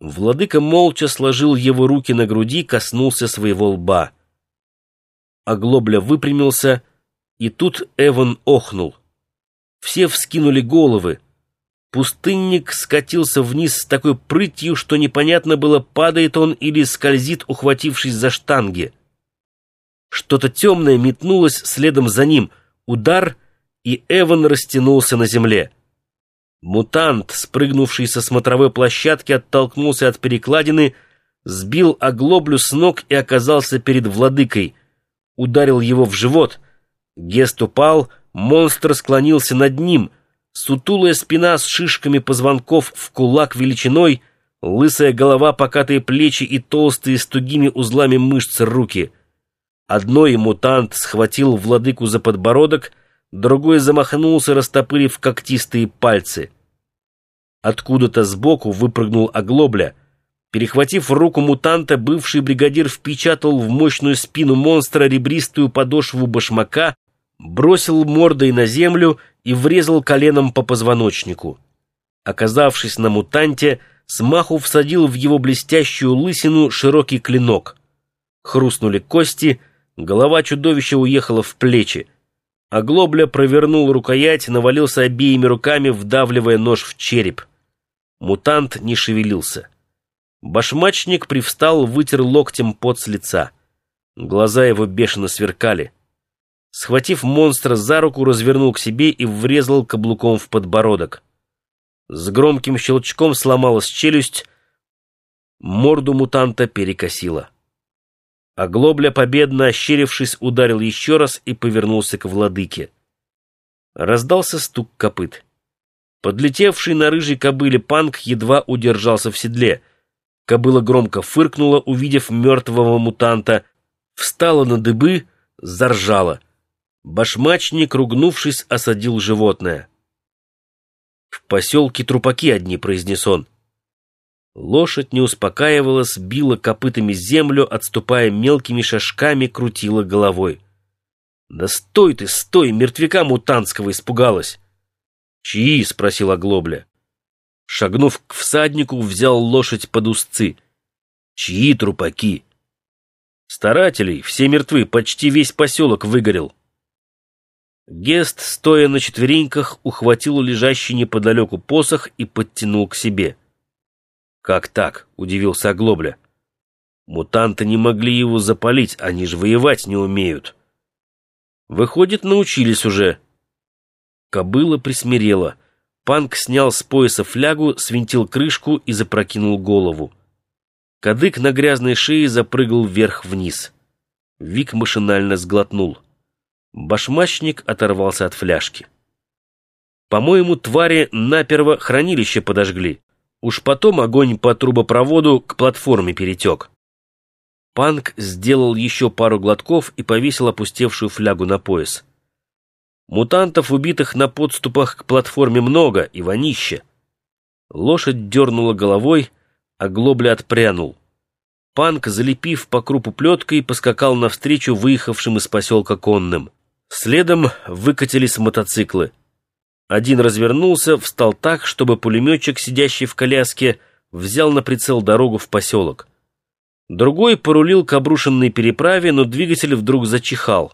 Владыка молча сложил его руки на груди, коснулся своего лба. Оглобля выпрямился, и тут Эван охнул. Все вскинули головы. Пустынник скатился вниз с такой прытью, что непонятно было, падает он или скользит, ухватившись за штанги. Что-то темное метнулось следом за ним. Удар, и Эван растянулся на земле. Мутант, спрыгнувший со смотровой площадки, оттолкнулся от перекладины, сбил оглоблю с ног и оказался перед владыкой. Ударил его в живот. Гест упал, монстр склонился над ним. Сутулая спина с шишками позвонков в кулак величиной, лысая голова, покатые плечи и толстые с тугими узлами мышц руки. Одной мутант схватил владыку за подбородок, другой замахнулся, растопырив когтистые пальцы. Откуда-то сбоку выпрыгнул оглобля. Перехватив руку мутанта, бывший бригадир впечатал в мощную спину монстра ребристую подошву башмака, бросил мордой на землю и врезал коленом по позвоночнику. Оказавшись на мутанте, смаху всадил в его блестящую лысину широкий клинок. Хрустнули кости, голова чудовища уехала в плечи. Оглобля провернул рукоять, навалился обеими руками, вдавливая нож в череп. Мутант не шевелился. Башмачник привстал, вытер локтем пот с лица. Глаза его бешено сверкали. Схватив монстра за руку, развернул к себе и врезал каблуком в подбородок. С громким щелчком сломалась челюсть, морду мутанта перекосило. Оглобля, победно ощерившись, ударил еще раз и повернулся к владыке. Раздался стук копыт. Подлетевший на рыжей кобыле панк едва удержался в седле. Кобыла громко фыркнула, увидев мертвого мутанта, встала на дыбы, заржала. Башмачник, ругнувшись, осадил животное. «В поселке трупаки одни», — произнес он. Лошадь не успокаивалась, била копытами землю, отступая мелкими шажками, крутила головой. «Да стой ты, стой!» — мертвяка мутантского испугалась. «Чьи?» — спросил Оглобля. Шагнув к всаднику, взял лошадь под узцы. «Чьи трупаки?» «Старателей, все мертвы, почти весь поселок выгорел». Гест, стоя на четвереньках, ухватил лежащий неподалеку посох и подтянул к себе. «Как так?» — удивился Оглобля. «Мутанты не могли его запалить, они же воевать не умеют». «Выходит, научились уже». Кобыла присмирела. Панк снял с пояса флягу, свинтил крышку и запрокинул голову. Кадык на грязной шее запрыгал вверх-вниз. Вик машинально сглотнул. Башмачник оторвался от фляжки. «По-моему, твари наперво хранилище подожгли. Уж потом огонь по трубопроводу к платформе перетек. Панк сделал еще пару глотков и повесил опустевшую флягу на пояс. Мутантов, убитых на подступах к платформе, много, и вонище. Лошадь дернула головой, а глобля отпрянул. Панк, залепив по крупу плеткой, поскакал навстречу выехавшим из поселка конным. Следом выкатились мотоциклы. Один развернулся, встал так, чтобы пулеметчик, сидящий в коляске, взял на прицел дорогу в поселок. Другой порулил к обрушенной переправе, но двигатель вдруг зачихал.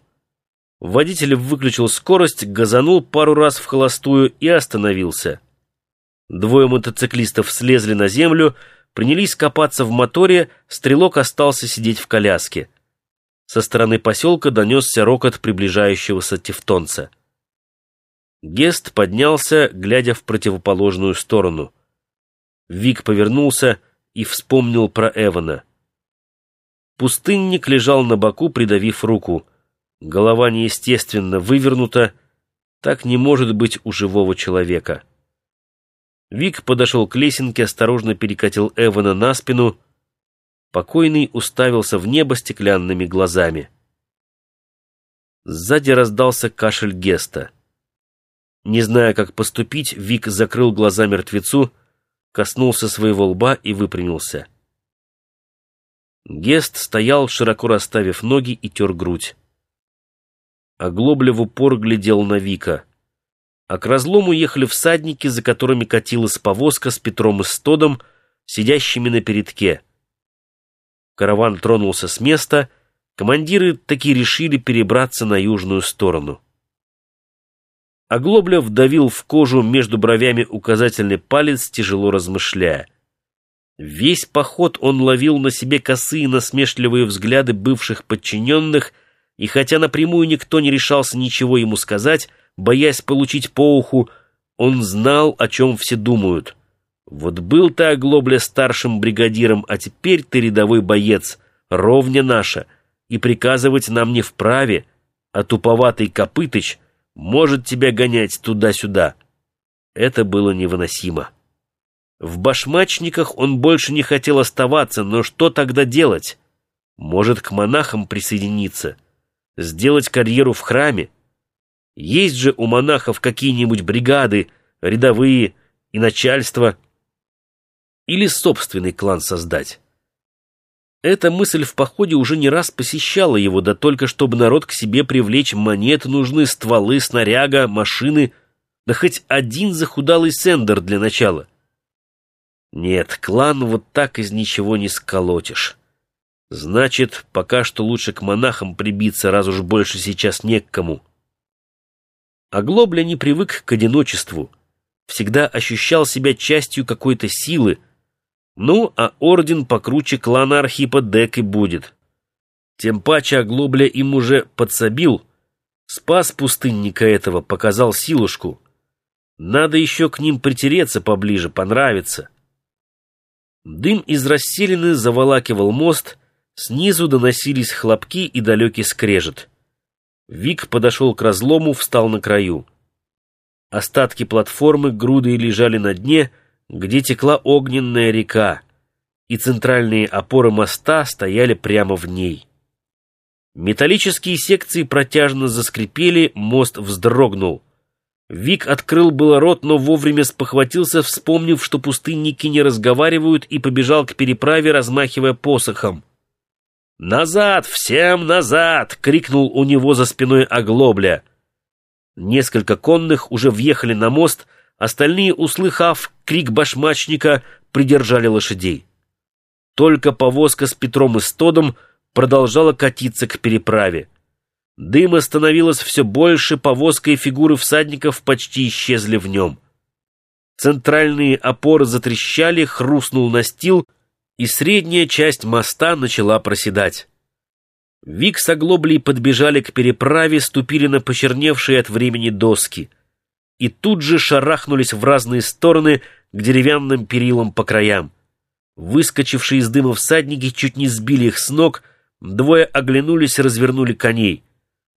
Водитель выключил скорость, газанул пару раз в холостую и остановился. Двое мотоциклистов слезли на землю, принялись копаться в моторе, стрелок остался сидеть в коляске. Со стороны поселка донесся рокот приближающегося тевтонца. Гест поднялся, глядя в противоположную сторону. Вик повернулся и вспомнил про Эвана. Пустынник лежал на боку, придавив руку. Голова неестественно вывернута. Так не может быть у живого человека. Вик подошел к лесенке, осторожно перекатил Эвана на спину. Покойный уставился в небо стеклянными глазами. Сзади раздался кашель Геста. Не зная, как поступить, Вик закрыл глаза мертвецу, коснулся своего лба и выпрямился. Гест стоял, широко расставив ноги и тер грудь. Оглобля в упор глядел на Вика. А к разлому ехали всадники, за которыми катилась повозка с Петром и Стодом, сидящими на передке. Караван тронулся с места, командиры таки решили перебраться на южную сторону. Оглобля вдавил в кожу между бровями указательный палец, тяжело размышляя. Весь поход он ловил на себе косые насмешливые взгляды бывших подчиненных, и хотя напрямую никто не решался ничего ему сказать, боясь получить по уху, он знал, о чем все думают. Вот был ты, Оглобля, старшим бригадиром, а теперь ты рядовой боец, ровня наша, и приказывать нам не вправе, а туповатый Копытыч может тебя гонять туда-сюда. Это было невыносимо. В башмачниках он больше не хотел оставаться, но что тогда делать? Может, к монахам присоединиться? Сделать карьеру в храме? Есть же у монахов какие-нибудь бригады, рядовые и начальство? Или собственный клан создать? Эта мысль в походе уже не раз посещала его, да только чтобы народ к себе привлечь монет, нужны стволы, снаряга, машины, да хоть один захудалый сендер для начала — нет, клан вот так из ничего не сколотишь. Значит, пока что лучше к монахам прибиться, раз уж больше сейчас не к кому. Оглобля не привык к одиночеству, всегда ощущал себя частью какой-то силы, ну, а орден покруче клана Архипа Дек и будет. Тем паче Оглобля им уже подсобил, спас пустынника этого, показал силушку. Надо еще к ним притереться поближе, понравится. Дым из расселины заволакивал мост, снизу доносились хлопки и далекий скрежет. Вик подошел к разлому, встал на краю. Остатки платформы грудой лежали на дне, где текла огненная река, и центральные опоры моста стояли прямо в ней. Металлические секции протяжно заскрипели, мост вздрогнул. Вик открыл было рот, но вовремя спохватился, вспомнив, что пустынники не разговаривают, и побежал к переправе, размахивая посохом. «Назад! Всем назад!» — крикнул у него за спиной оглобля. Несколько конных уже въехали на мост, остальные, услыхав крик башмачника, придержали лошадей. Только повозка с Петром и Стодом продолжала катиться к переправе. Дыма становилось все больше, повозка и фигуры всадников почти исчезли в нем. Центральные опоры затрещали, хрустнул настил, и средняя часть моста начала проседать. Вик с оглоблей подбежали к переправе, ступили на почерневшие от времени доски. И тут же шарахнулись в разные стороны к деревянным перилам по краям. Выскочившие из дыма всадники чуть не сбили их с ног, двое оглянулись и развернули коней.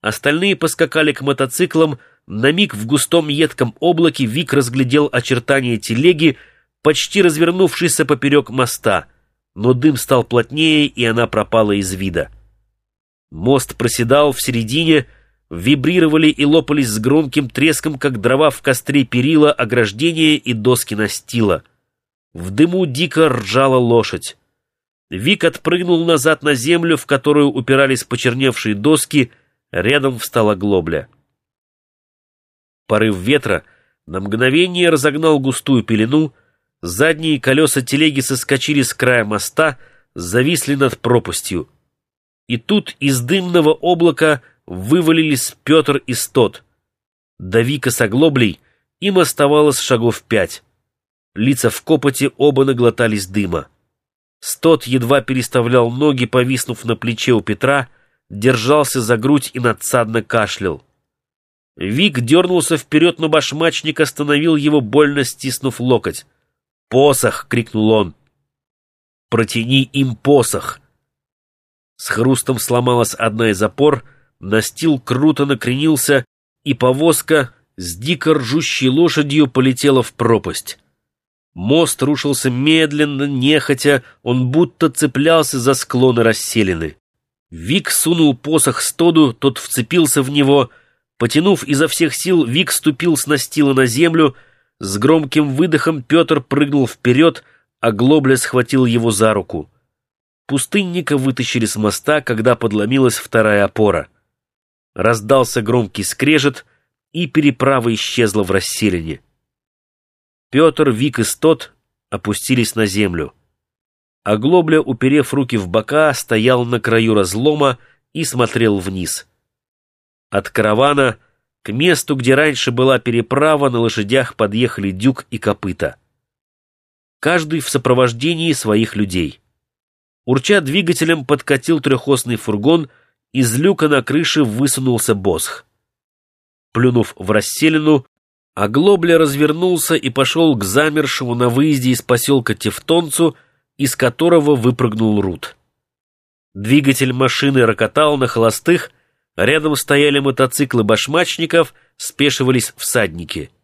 Остальные поскакали к мотоциклам. На миг в густом едком облаке Вик разглядел очертания телеги, почти развернувшейся поперек моста. Но дым стал плотнее, и она пропала из вида. Мост проседал в середине, вибрировали и лопались с громким треском, как дрова в костре перила, ограждения и доски настила. В дыму дико ржала лошадь. Вик отпрыгнул назад на землю, в которую упирались почерневшие доски, Рядом встала глобля. Порыв ветра на мгновение разогнал густую пелену, задние колеса телеги соскочили с края моста, зависли над пропастью. И тут из дымного облака вывалились Петр и Стот. До Вика с оглоблей им оставалось шагов пять. Лица в копоте оба наглотались дыма. Стот едва переставлял ноги, повиснув на плече у Петра, держался за грудь и надсадно кашлял. Вик дернулся вперед, но башмачник остановил его, больно стиснув локоть. «Посох!» — крикнул он. «Протяни им посох!» С хрустом сломалась одна из опор, настил круто накренился, и повозка с дико ржущей лошадью полетела в пропасть. Мост рушился медленно, нехотя, он будто цеплялся за склоны расселены. Вик сунул посох Стоду, тот вцепился в него. Потянув изо всех сил, Вик ступил с настила на землю. С громким выдохом Петр прыгнул вперед, а Глобля схватил его за руку. Пустынника вытащили с моста, когда подломилась вторая опора. Раздался громкий скрежет, и переправа исчезла в расселине. Петр, Вик и Стот опустились на землю. а Глобля, уперев руки в бока, стоял на краю разлома и смотрел вниз. От каравана к месту, где раньше была переправа, на лошадях подъехали дюк и копыта. Каждый в сопровождении своих людей. Урча двигателем подкатил трехосный фургон, из люка на крыше высунулся босх. Плюнув в расселину, Оглобля развернулся и пошел к замершему на выезде из поселка Тевтонцу, из которого выпрыгнул Рут. Двигатель машины рокотал на холостых, рядом стояли мотоциклы башмачников, спешивались всадники —